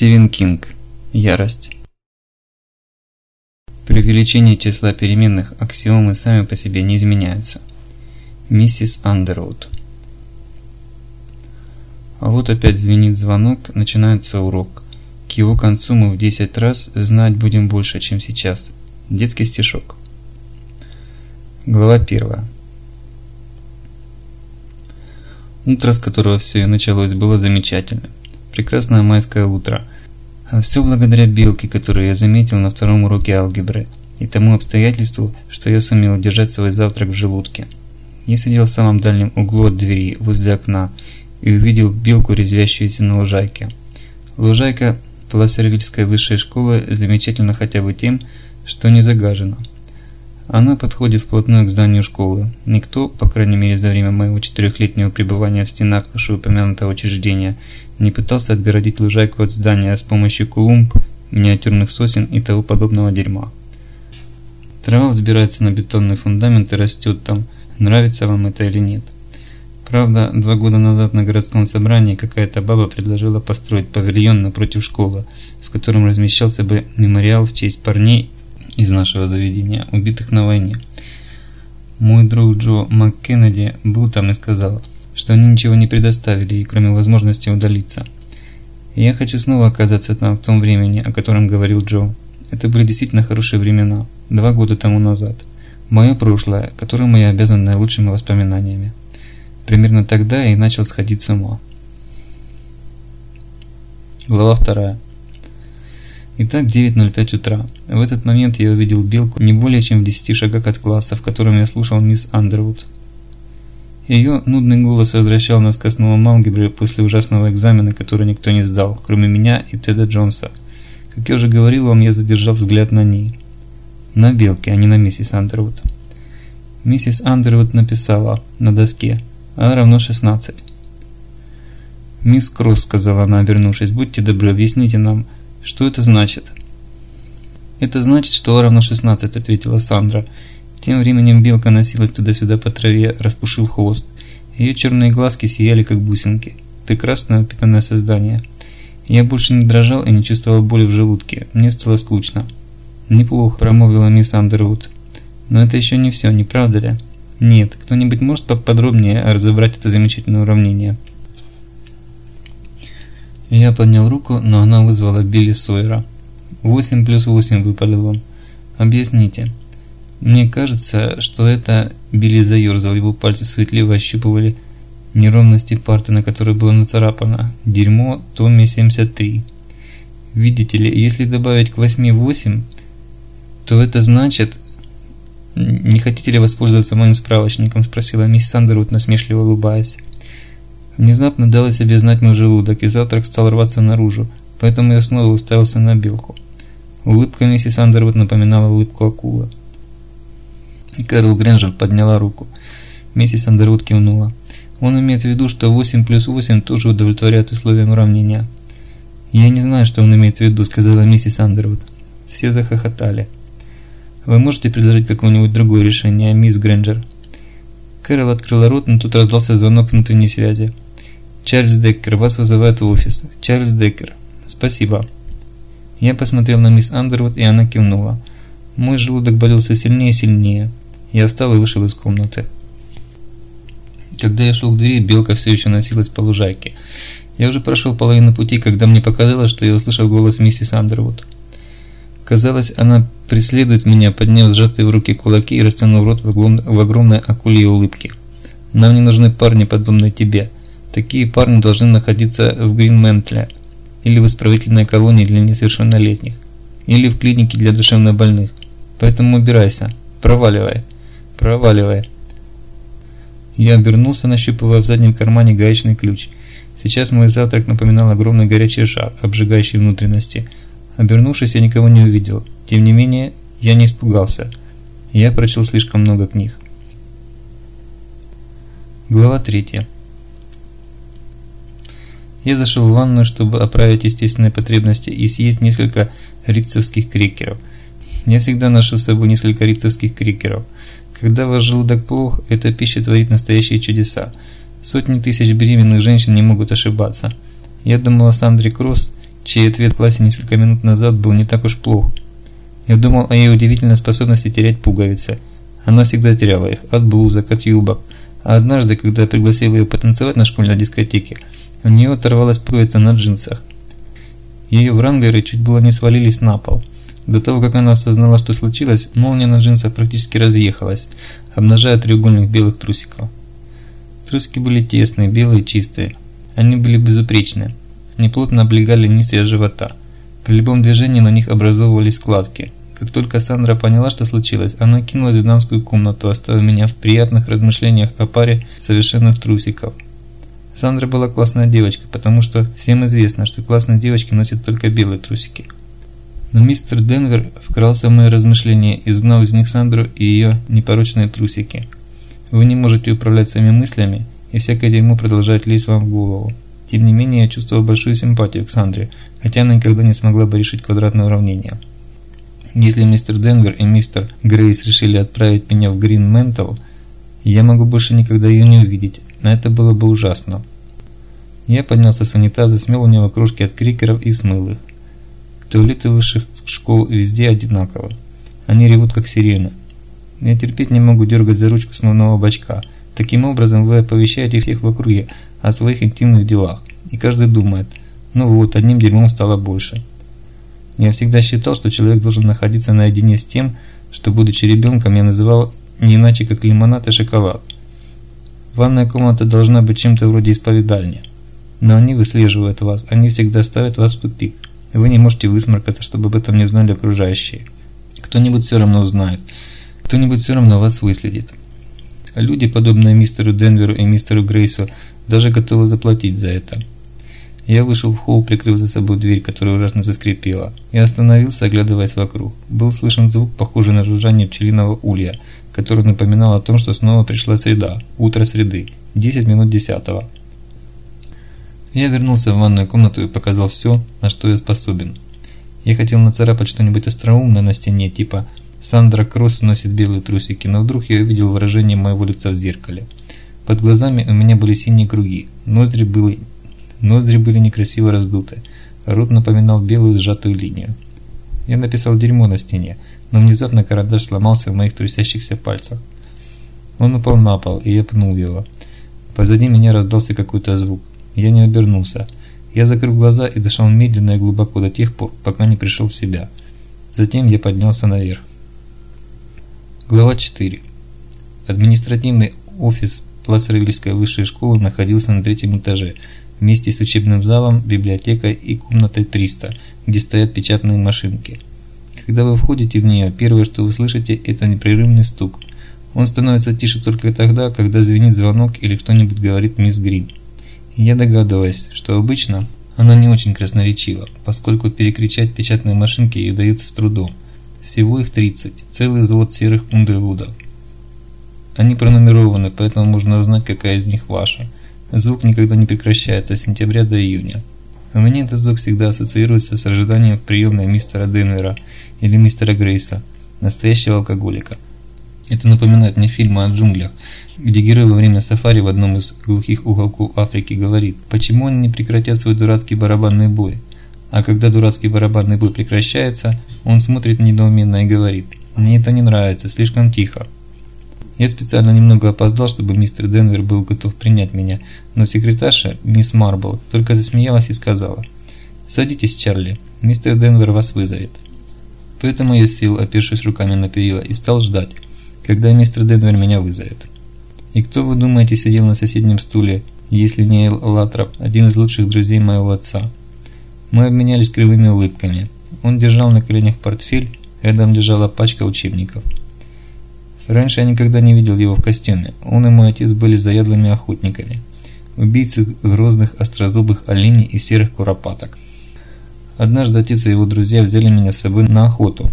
Стивен Кинг. Ярость. При увеличении числа переменных аксиомы сами по себе не изменяются. Миссис Андервуд. А вот опять звенит звонок, начинается урок. К его концу мы в 10 раз знать будем больше, чем сейчас. Детский стишок. Глава 1. Утро, с которого все и началось, было замечательным. Прекрасное майское утро. А все благодаря белке, которую я заметил на втором уроке алгебры, и тому обстоятельству, что я сумел удержать свой завтрак в желудке. Я сидел в самом дальнем углу от двери, возле окна, и увидел белку, резвящуюся на лужайке. Лужайка Плассервильской высшей школы замечательна хотя бы тем, что не загажена. Она подходит вплотную к зданию школы. Никто, по крайней мере за время моего четырехлетнего пребывания в стенах вышеупомянутого учреждения, не пытался отгородить лужайку от здания с помощью клумб, миниатюрных сосен и того подобного дерьма. Трава взбирается на бетонный фундамент и растет там, нравится вам это или нет. Правда, два года назад на городском собрании какая-то баба предложила построить павильон напротив школы, в котором размещался бы мемориал в честь парней из нашего заведения, убитых на войне. Мой друг Джо МакКеннеди был там и сказал, что они ничего не предоставили, кроме возможности удалиться. Я хочу снова оказаться там в том времени, о котором говорил Джо. Это были действительно хорошие времена, два года тому назад. Мое прошлое, которому я обязан наилучшими воспоминаниями. Примерно тогда я и начал сходить с ума. Глава вторая. Итак, 9.05 утра. В этот момент я увидел Белку не более чем в 10 шагах от класса, в котором я слушал мисс Андервуд. Ее нудный голос возвращал нас к основам алгебры после ужасного экзамена, который никто не сдал, кроме меня и Теда Джонса. Как я уже говорил вам, я задержал взгляд на ней. На Белке, а не на миссис Андервуд. Миссис Андервуд написала на доске «А равно 16». «Мисс Кросс», — сказала она, обернувшись, — «будьте добры, объясните нам, что это значит?» «Это значит, что А равно 16», — ответила Сандра. Тем временем белка носилась туда-сюда по траве, распушив хвост. Ее черные глазки сияли, как бусинки. Прекрасное упитанное создание. Я больше не дрожал и не чувствовал боли в желудке. Мне стало скучно. «Неплохо», – промолвила мисс Андервуд. «Но это еще не все, не правда ли?» «Нет. Кто-нибудь может поподробнее разобрать это замечательное уравнение?» Я поднял руку, но она вызвала Билли Сойера. «Восемь плюс восемь», – выпалил он. «Объясните». Мне кажется, что это Билли заерзал, его пальцы суетливо ощупывали неровности парты, на которой было нацарапано «Дерьмо Томми 73». Видите ли, если добавить к 8 8, то это значит... «Не хотите ли воспользоваться моим справочником?» – спросила мисс Сандервуд, насмешливо улыбаясь. Внезапно дала себе знать мой желудок, и завтрак стал рваться наружу, поэтому я снова уставился на белку. Улыбка миссис Андервуд напоминала улыбку акулы. Кэрол Грэнджер подняла руку. Миссис Андервуд кивнула. Он имеет в виду, что 8 плюс 8 тоже удовлетворяет условиям уравнения. «Я не знаю, что он имеет в виду», – сказала миссис Андервуд. Все захохотали. «Вы можете предложить какое-нибудь другое решение, мисс Грэнджер?» Кэрол открыла рот, но тут раздался звонок внутренней связи. «Чарльз Деккер, вас вызывают в офис. Чарльз Деккер. Спасибо». Я посмотрел на мисс Андервуд, и она кивнула. Мой желудок болел все сильнее и сильнее. Я встал и вышел из комнаты. Когда я шел к двери, белка все еще носилась по лужайке. Я уже прошел половину пути, когда мне показалось, что я услышал голос миссис Андервуд. Казалось, она преследует меня, подняв сжатые в руки кулаки и растянув рот в огромной акульей улыбке. Нам не нужны парни, подобные тебе. Такие парни должны находиться в Гринментле или в исправительной колонии для несовершеннолетних, или в клинике для душевнобольных. Поэтому убирайся, проваливай. Проваливай. Я обернулся, нащупывая в заднем кармане гаечный ключ. Сейчас мой завтрак напоминал огромный горячий шар, обжигающий внутренности. Обернувшись, я никого не увидел. Тем не менее, я не испугался. Я прочел слишком много книг. Глава 3. Я зашел в ванную, чтобы оправить естественные потребности и съесть несколько рицевских крекеров. Я всегда ношу с собой несколько рицевских крекеров – когда ваш желудок плох, эта пища творит настоящие чудеса. Сотни тысяч беременных женщин не могут ошибаться. Я думал о Сандре Кросс чей ответ в классе несколько минут назад был не так уж плох. Я думал о ее удивительной способности терять пуговицы. Она всегда теряла их, от блузок, от юбок. А однажды, когда я пригласил ее потанцевать на школьной дискотеке, у нее оторвалась пуговица на джинсах. Ее вранглеры чуть было не свалились на пол. До того, как она осознала, что случилось, молния на джинсах практически разъехалась, обнажая треугольник белых трусиков. Трусики были тесные, белые чистые. Они были безупречны. Они плотно облегали низ ее живота. При любом движении на них образовывались складки. Как только Сандра поняла, что случилось, она кинулась в дамскую комнату, оставив меня в приятных размышлениях о паре совершенных трусиков. Сандра была классная девочка, потому что всем известно, что классные девочки носят только белые трусики. Но мистер Денвер вкрался в мои размышления, изгнав из них Сандру и ее непорочные трусики. Вы не можете управлять своими мыслями, и всякое дерьмо продолжает лезть вам в голову. Тем не менее, я чувствовал большую симпатию к Сандре, хотя она никогда не смогла бы решить квадратное уравнение. Если мистер Денвер и мистер Грейс решили отправить меня в Грин Ментал, я могу больше никогда ее не увидеть, но это было бы ужасно. Я поднялся с унитаза, смел у него кружки от крикеров и смыл их. Туалеты высших школ везде одинаковы. Они ревут как сирены. Я терпеть не могу дергать за ручку смывного бачка. Таким образом вы оповещаете всех в округе о своих интимных делах. И каждый думает, ну вот, одним дерьмом стало больше. Я всегда считал, что человек должен находиться наедине с тем, что, будучи ребенком, я называл не иначе, как лимонад и шоколад. Ванная комната должна быть чем-то вроде исповедальни. Но они выслеживают вас, они всегда ставят вас в тупик. Вы не можете высморкаться, чтобы об этом не знали окружающие. Кто-нибудь все равно узнает. Кто-нибудь все равно вас выследит. А люди, подобные мистеру Денверу и мистеру Грейсу, даже готовы заплатить за это. Я вышел в холл, прикрыв за собой дверь, которая ужасно заскрипела. Я остановился, оглядываясь вокруг. Был слышен звук, похожий на жужжание пчелиного улья, который напоминал о том, что снова пришла среда, утро среды, 10 минут десятого. Я вернулся в ванную комнату и показал все, на что я способен. Я хотел нацарапать что-нибудь остроумное на стене, типа «Сандра Кросс носит белые трусики», но вдруг я увидел выражение моего лица в зеркале. Под глазами у меня были синие круги, ноздри были, ноздри были некрасиво раздуты, рот напоминал белую сжатую линию. Я написал дерьмо на стене, но внезапно карандаш сломался в моих трусящихся пальцах. Он упал на пол, и я пнул его. Позади меня раздался какой-то звук. Я не обернулся. Я закрыл глаза и дышал медленно и глубоко до тех пор, пока не пришел в себя. Затем я поднялся наверх. Глава 4. Административный офис Пласрыльской высшей школы находился на третьем этаже, вместе с учебным залом, библиотекой и комнатой 300, где стоят печатные машинки. Когда вы входите в нее, первое, что вы слышите, это непрерывный стук. Он становится тише только тогда, когда звенит звонок или кто-нибудь говорит «Мисс Грин». Я догадываюсь, что обычно она не очень красноречива, поскольку перекричать печатные машинки ей удается с трудом. Всего их 30, целый завод серых Ундервудов. Они пронумерованы, поэтому можно узнать, какая из них ваша. Звук никогда не прекращается с сентября до июня. У меня этот звук всегда ассоциируется с ожиданием в приемной мистера Денвера или мистера Грейса, настоящего алкоголика. Это напоминает мне фильмы о джунглях, где герой во время сафари в одном из глухих уголков Африки говорит, почему они не прекратят свой дурацкий барабанный бой. А когда дурацкий барабанный бой прекращается, он смотрит недоуменно и говорит, мне это не нравится, слишком тихо. Я специально немного опоздал, чтобы мистер Денвер был готов принять меня, но секретарша, мисс Марбл, только засмеялась и сказала, «Садитесь, Чарли, мистер Денвер вас вызовет». Поэтому я сел, опершись руками на перила, и стал ждать, когда мистер Денвер меня вызовет. И кто, вы думаете, сидел на соседнем стуле, если не Эл Латрап, один из лучших друзей моего отца? Мы обменялись кривыми улыбками. Он держал на коленях портфель, рядом лежала пачка учебников. Раньше я никогда не видел его в костюме. Он и мой отец были заядлыми охотниками. Убийцы грозных острозубых оленей и серых куропаток. Однажды отец и его друзья взяли меня с собой на охоту.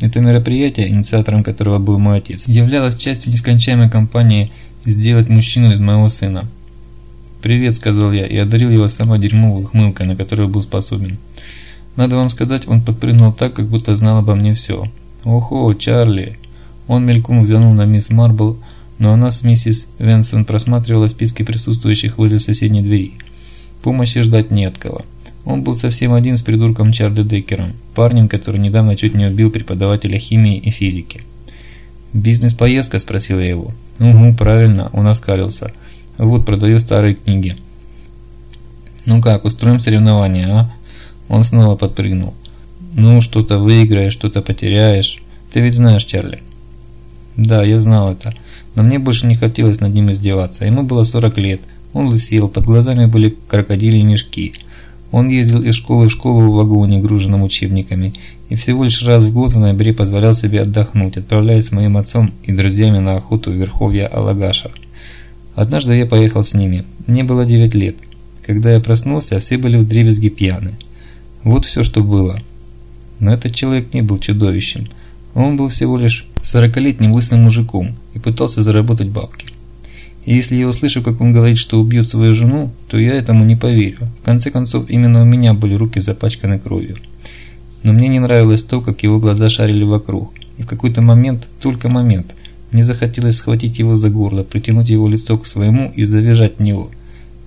Это мероприятие, инициатором которого был мой отец, являлось частью нескончаемой кампании «Сделать мужчину из моего сына». «Привет», – сказал я, и одарил его самой дерьмовой хмылкой, на которую был способен. Надо вам сказать, он подпрыгнул так, как будто знал обо мне все. «Охо, Чарли!» Он мельком взглянул на мисс Марбл, но она с миссис Венсон просматривала списки присутствующих возле соседней двери. Помощи ждать не от кого. Он был совсем один с придурком Чарли Деккером, парнем, который недавно чуть не убил преподавателя химии и физики. «Бизнес-поездка?» – спросил я его. «Угу, правильно», – он оскалился. «Вот, продаю старые книги». «Ну как, устроим соревнования, а?» Он снова подпрыгнул. «Ну, что-то выиграешь, что-то потеряешь. Ты ведь знаешь Чарли?» «Да, я знал это. Но мне больше не хотелось над ним издеваться. Ему было 40 лет. Он лысел, под глазами были крокодили мешки. Он ездил из школы в школу в вагоне, груженном учебниками, и всего лишь раз в год в ноябре позволял себе отдохнуть, отправляясь с моим отцом и друзьями на охоту в верховья Алагаша. Однажды я поехал с ними. Мне было 9 лет. Когда я проснулся, все были в дребезги пьяны. Вот все, что было. Но этот человек не был чудовищем. Он был всего лишь сорокалетним лысым мужиком и пытался заработать бабки. И если я услышу, как он говорит, что убьет свою жену, то я этому не поверю. В конце концов, именно у меня были руки запачканы кровью. Но мне не нравилось то, как его глаза шарили вокруг. И в какой-то момент, только момент, мне захотелось схватить его за горло, притянуть его лицо к своему и завизжать в него.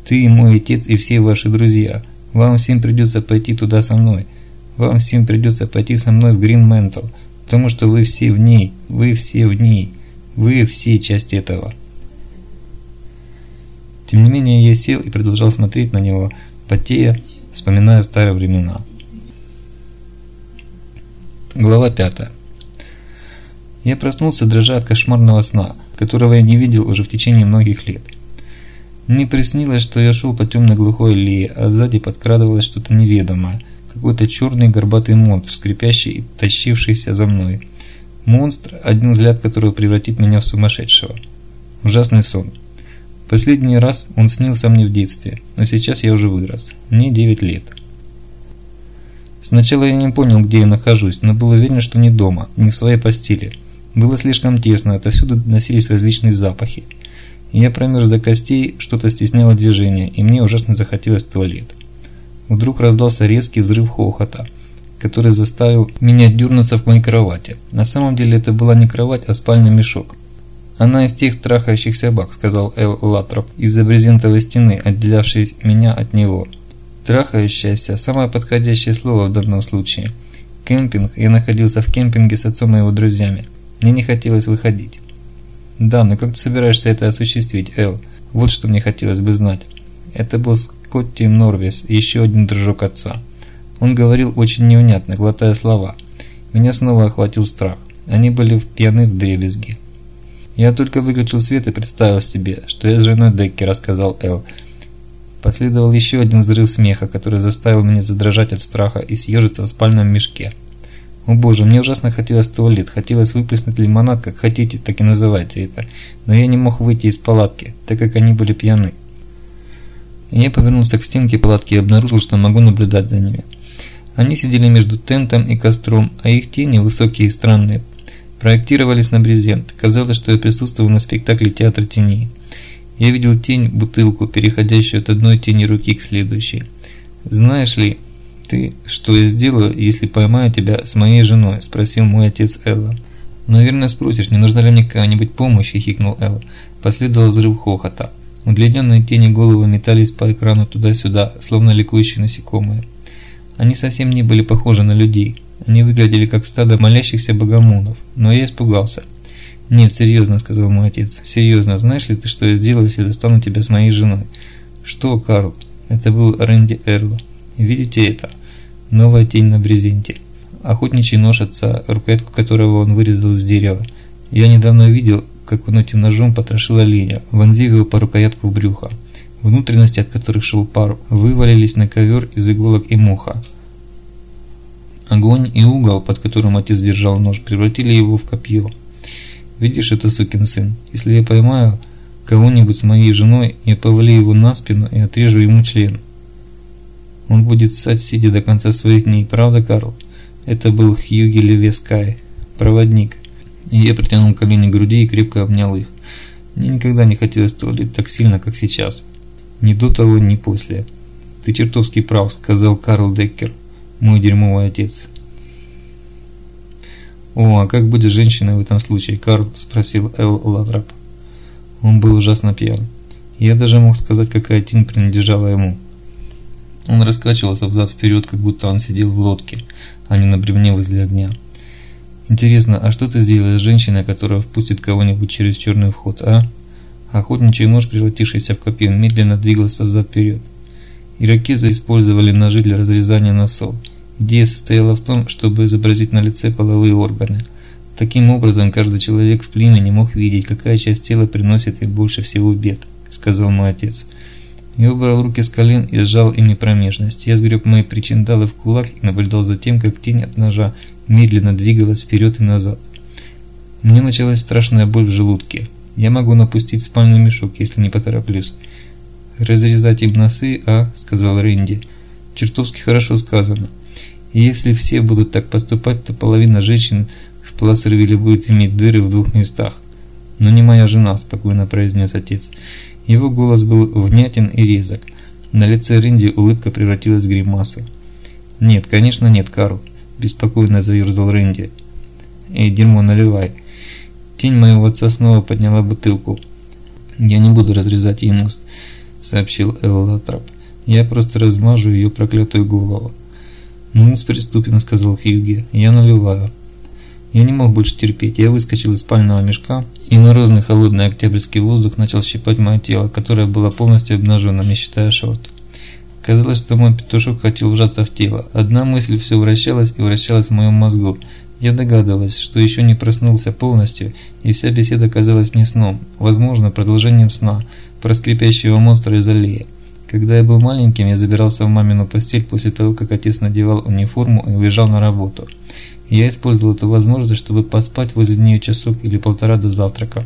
«Ты, мой отец и все ваши друзья. Вам всем придется пойти туда со мной. Вам всем придется пойти со мной в Green Mantle, потому что вы все в ней, вы все в ней, вы все часть этого». Тем не менее, я сел и продолжал смотреть на него, потея, вспоминая старые времена. Глава 5. Я проснулся, дрожа от кошмарного сна, которого я не видел уже в течение многих лет. Мне приснилось, что я шел по темной глухой аллее, а сзади подкрадывалось что-то неведомое, какой-то черный горбатый монстр, скрипящий и тащившийся за мной. Монстр, один взгляд которого превратит меня в сумасшедшего. Ужасный сон. Последний раз он снился мне в детстве, но сейчас я уже вырос. Мне 9 лет. Сначала я не понял, где я нахожусь, но был уверен, что не дома, не в своей постели. Было слишком тесно, отовсюду доносились различные запахи. Я промерз до костей, что-то стесняло движение, и мне ужасно захотелось в туалет. Вдруг раздался резкий взрыв хохота, который заставил меня дернуться в моей кровати. На самом деле это была не кровать, а спальный мешок. «Она из тех трахающих собак», – сказал Эл Латроп из-за брезентовой стены, отделявшей меня от него. «Трахающаяся» – самое подходящее слово в данном случае. Кемпинг. Я находился в кемпинге с отцом и его друзьями. Мне не хотелось выходить. «Да, но как ты собираешься это осуществить, Эл? Вот что мне хотелось бы знать». Это был Скотти Норвис, еще один дружок отца. Он говорил очень невнятно, глотая слова. Меня снова охватил страх. Они были пьяны в дребезги. «Я только выключил свет и представил себе, что я с женой Деккера», – сказал Эл. Последовал еще один взрыв смеха, который заставил меня задрожать от страха и съежиться в спальном мешке. О боже, мне ужасно хотелось в туалет, хотелось выплеснуть лимонад, как хотите, так и называйте это. Но я не мог выйти из палатки, так как они были пьяны. Я повернулся к стенке палатки и обнаружил, что могу наблюдать за ними. Они сидели между тентом и костром, а их тени, высокие и странные, проектировались на брезент. Казалось, что я присутствовал на спектакле театра теней. Я видел тень, бутылку, переходящую от одной тени руки к следующей. «Знаешь ли ты, что я сделаю, если поймаю тебя с моей женой?» – спросил мой отец Элла. «Наверное, спросишь, не нужна ли мне какая-нибудь помощь?» – хихикнул Элла. Последовал взрыв хохота. Удлиненные тени головы метались по экрану туда-сюда, словно ликующие насекомые. Они совсем не были похожи на людей. Они выглядели как стадо молящихся богомолов, но я испугался. «Нет, серьезно», – сказал мой отец. «Серьезно, знаешь ли ты, что я сделаю, если застану тебя с моей женой?» «Что, Карл?» Это был Рэнди Эрл. «Видите это?» Новая тень на брезенте. Охотничий нож отца, рукоятку которого он вырезал из дерева. Я недавно видел, как он этим ножом потрошил оленя, вонзив его по рукоятку в брюхо. Внутренности, от которых шел пар, вывалились на ковер из иголок и муха. Огонь и угол, под которым отец держал нож, превратили его в копье. Видишь, это сукин сын. Если я поймаю кого-нибудь с моей женой, я повалю его на спину и отрежу ему член. Он будет ссать, сидя до конца своих дней, правда, Карл? Это был Хьюги Левескай, проводник. Я притянул колени к груди и крепко обнял их. Мне никогда не хотелось туалет так сильно, как сейчас. Ни до того, ни после. «Ты чертовски прав», — сказал Карл Деккер мой дерьмовый отец. «О, а как будет женщина в этом случае, Карл?» – спросил Эл Латрап. Он был ужасно пьян. Я даже мог сказать, какая тень принадлежала ему. Он раскачивался взад-вперед, как будто он сидел в лодке, а не на бревне возле огня. Интересно, а что ты сделаешь с женщиной, которая впустит кого-нибудь через черный вход, а? Охотничий нож, превратившийся в копье, медленно двигался взад-вперед. Иракезы использовали ножи для разрезания носов. Идея состояла в том, чтобы изобразить на лице половые органы. Таким образом, каждый человек в племени мог видеть, какая часть тела приносит им больше всего бед, сказал мой отец. Я убрал руки с колен и сжал ими промежность. Я сгреб мои причиндалы в кулак и наблюдал за тем, как тень от ножа медленно двигалась вперед и назад. Мне началась страшная боль в желудке. Я могу напустить спальный мешок, если не потороплюсь. «Разрезать им носы, а?» – сказал Рэнди. «Чертовски хорошо сказано. Если все будут так поступать, то половина женщин в Плассервилле будет иметь дыры в двух местах. Но не моя жена», – спокойно произнес отец. Его голос был внятен и резок. На лице Рэнди улыбка превратилась в гримасу. «Нет, конечно нет, Карл», – беспокойно заерзал Рэнди. «Эй, дерьмо, наливай». Тень моего отца снова подняла бутылку. «Я не буду разрезать ей нос», – сообщил Эллатрап. «Я просто размажу ее проклятую голову». «Ну, приступим», – сказал Хьюги. «Я наливаю». Я не мог больше терпеть. Я выскочил из спального мешка, и морозный холодный октябрьский воздух начал щипать мое тело, которое было полностью обнажено, не считая шорт. Казалось, что мой петушок хотел вжаться в тело. Одна мысль все вращалась и вращалась в моем мозгу. Я догадывалась, что еще не проснулся полностью, и вся беседа казалась мне сном, возможно, продолжением сна, про скрипящего монстра из аллеи. Когда я был маленьким, я забирался в мамину постель после того, как отец надевал униформу и уезжал на работу. я использовал эту возможность, чтобы поспать возле нее часок или полтора до завтрака.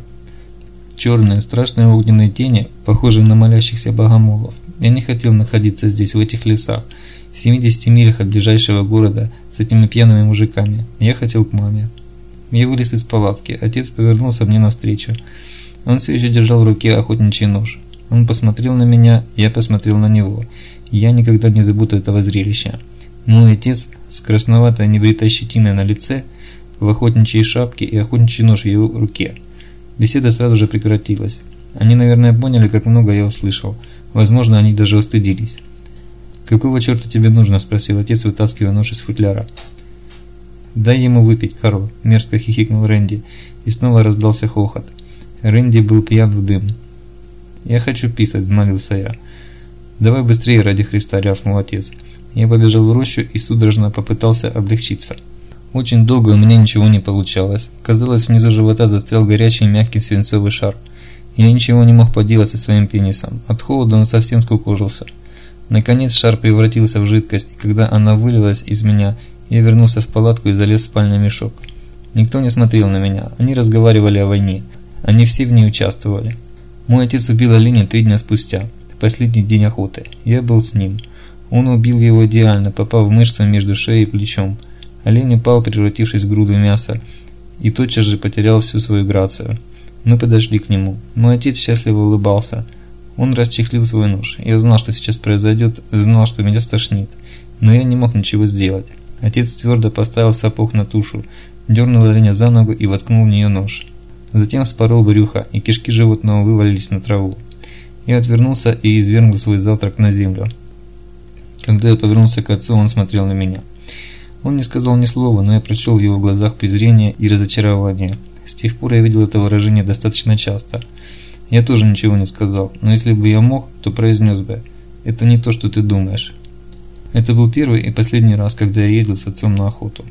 Черные, страшные огненные тени, похожие на молящихся богомолов. Я не хотел находиться здесь, в этих лесах в 70 милях от ближайшего города с этими пьяными мужиками. Я хотел к маме. Я вылез из палатки. Отец повернулся мне навстречу. Он все еще держал в руке охотничий нож. Он посмотрел на меня, я посмотрел на него. Я никогда не забуду этого зрелища. Мой отец с красноватой небритой щетиной на лице, в охотничьей шапке и охотничий нож в его руке. Беседа сразу же прекратилась. Они, наверное, поняли, как много я услышал. Возможно, они даже устыдились. «Какого черта тебе нужно?» – спросил отец, вытаскивая нож из футляра. «Дай ему выпить, Карл», – мерзко хихикнул Рэнди, и снова раздался хохот. Рэнди был пьян в дым. «Я хочу писать», – взмолился я. «Давай быстрее, ради Христа», – рявкнул отец. Я побежал в рощу и судорожно попытался облегчиться. Очень долго у меня ничего не получалось. Казалось, внизу живота застрял горячий мягкий свинцовый шар. Я ничего не мог поделать со своим пенисом. От холода он совсем скукожился. Наконец шар превратился в жидкость, и когда она вылилась из меня, я вернулся в палатку и залез в спальный мешок. Никто не смотрел на меня, они разговаривали о войне. Они все в ней участвовали. Мой отец убил оленя три дня спустя, в последний день охоты. Я был с ним. Он убил его идеально, попав в мышцу между шеей и плечом. Олень упал, превратившись в груду мяса, и тотчас же потерял всю свою грацию. Мы подошли к нему. Мой отец счастливо улыбался – он расчехлил свой нож. Я знал, что сейчас произойдет, знал, что меня стошнит. Но я не мог ничего сделать. Отец твердо поставил сапог на тушу, дернул оленя за ногу и воткнул в нее нож. Затем спорол брюхо, и кишки животного вывалились на траву. Я отвернулся и извергнул свой завтрак на землю. Когда я повернулся к отцу, он смотрел на меня. Он не сказал ни слова, но я прочел в его глазах презрение и разочарование. С тех пор я видел это выражение достаточно часто – я тоже ничего не сказал, но если бы я мог, то произнес бы «Это не то, что ты думаешь». Это был первый и последний раз, когда я ездил с отцом на охоту.